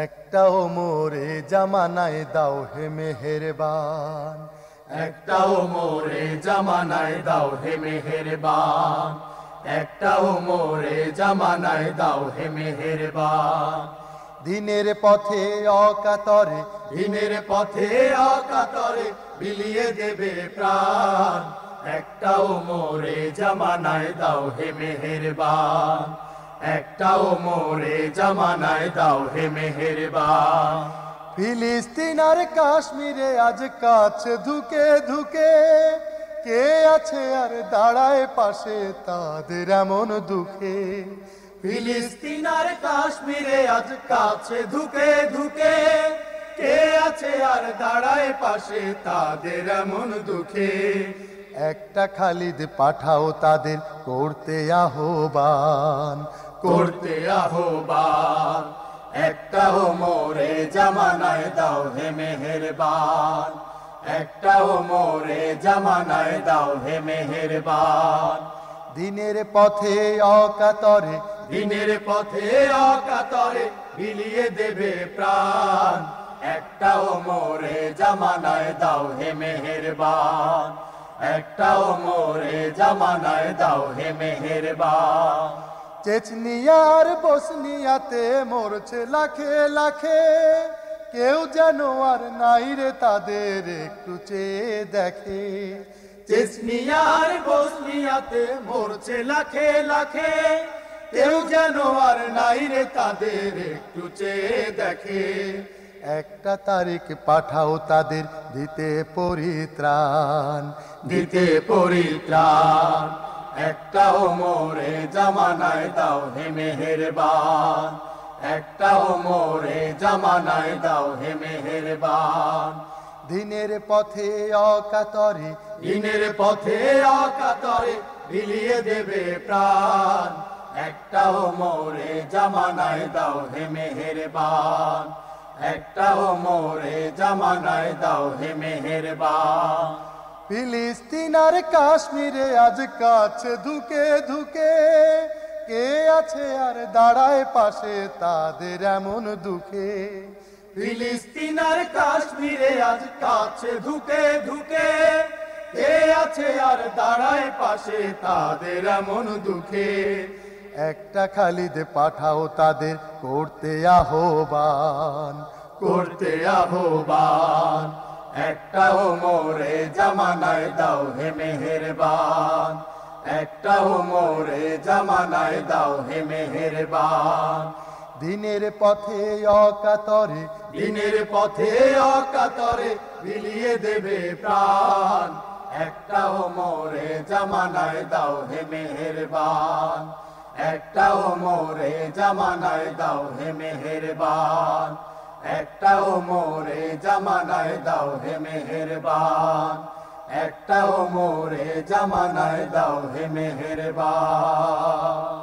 একটাও মোরে জামানায় দাও হে মেহেরবান। একটাও মোরে জামানায় দাও হে মেহেরবান। একটাও মোরে জামানায় দাও হে মেহেরবান। দিনের পথে অকাতরে দিনের পথে অকাতরে বিলিয়ে দেবে প্রাণ। একটাও মোরে জামানায় দাও হে মেহেরবান। একটাও মোরে জামানায় দাও হে মেহেরবান। ফিলিস্তিন আর কাশ্মীরে আজ কাছে ধুকে ধুকে, কে আছে আর দাঁড়ায় পাশে তাদের এমন দুঃখে? ফিলিস্তিন আর কাশ্মীরে আজ কাছে ধুকে ধুকে, কে আছে আর দাঁড়ায় পাশে তাদের এমন দুঃখে? একটা খালিদ পাঠাও তাদের করতে আহ্বান। করতে আহ্বান। একটাও মোরে জামানায় দাও হে মেহেরবান। একটাও মোরে জামানায় দাও হে মেহেরবান। দিনের পথে অকাতরে দিনের পথে অকাতরে বিলিয়ে দেবে প্রাণ। একটাও মোরে জামানায় দাও হে মেহেরবান। একটাও মোরে জামানায় দাও হে মেহেরবান। চেচনিয়ার বসনিয়াতে মরছে লাখে লাখে। কেউ যেন আর নাই রে তাদের একটু চেয়ে দেখে। চেচনিয়ার বসনিয়াতে মরছে লাখে লাখে। কেউ যেন আর নাই রে তাদের একটু চেয়ে দেখে। একটা তারিখ পাঠাও তাদের দিতে পরিত্রাণ দিতে পরিত্রাণ। একটাও মোরে জামানায় দাও হে মেহেরবান। একটাও মোরে জামানায় দাও হে মেহেরবান। দিনের পথে অকাতরে দিনের পথে অকাতরে বিলিয়ে দেবে প্রাণ। একটাও মোরে জামানায় দাও হে মেহেরবান। একটাও মোরে জামানায় দাও হে মেহেরবান। ফিলিস্তিন আর কাশ্মীরে আজ কাছে ধুকে ধুকে। কে আছে আর দাঁড়ায় পাশে তাদের এমন দুঃখে? ফিলিস্তিন আর কাশ্মীরে আজ কাছে ধুকে ধুকে। কে আছে আর দাঁড়ায় পাশে তাদের এমন দুঃখে? একটা খালিদ পাঠাও তাদের করতে আহ্বান করতে আহ্বান। একটাও মোরে জামানায় দাও হে মেহেরবান। একটাও মোরে জামানায় দাও হে মেহেরবান। দিনের পথে অকাতরে দিনের পথে অকাতরে বিলিয়ে দেবে প্রাণ। একটাও মোরে জামানায় দাও হে মেহেরবান। একটাও মোরে জামানায় দাও হে মেহেরবান। একটাও মোরে জামানায় দাও হে মেহেরবান। একটাও মোরে জামানায় দাও হে মেহেরবান।